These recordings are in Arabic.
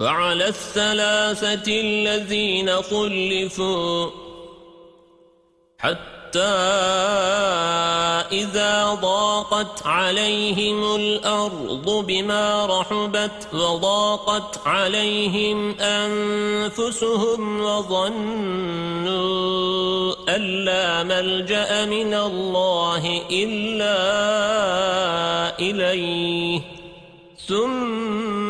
وعلى الثلاثة الذين خلفوا حتى إذا ضاقت عليهم الأرض بما رحبت وضاقت عليهم أنفسهم وظنوا أن لا ملجأ من الله إلا إليه. ثم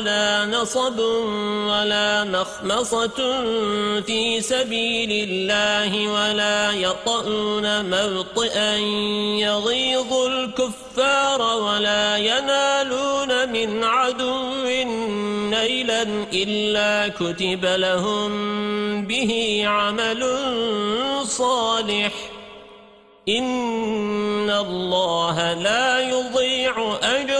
ولا نصب ولا مخمصة في سبيل الله ولا يطؤون موطئا يغيظ الكفار ولا ينالون من عدو نيلا إلا كتب لهم به عمل صالح. إن الله لا يضيع أجر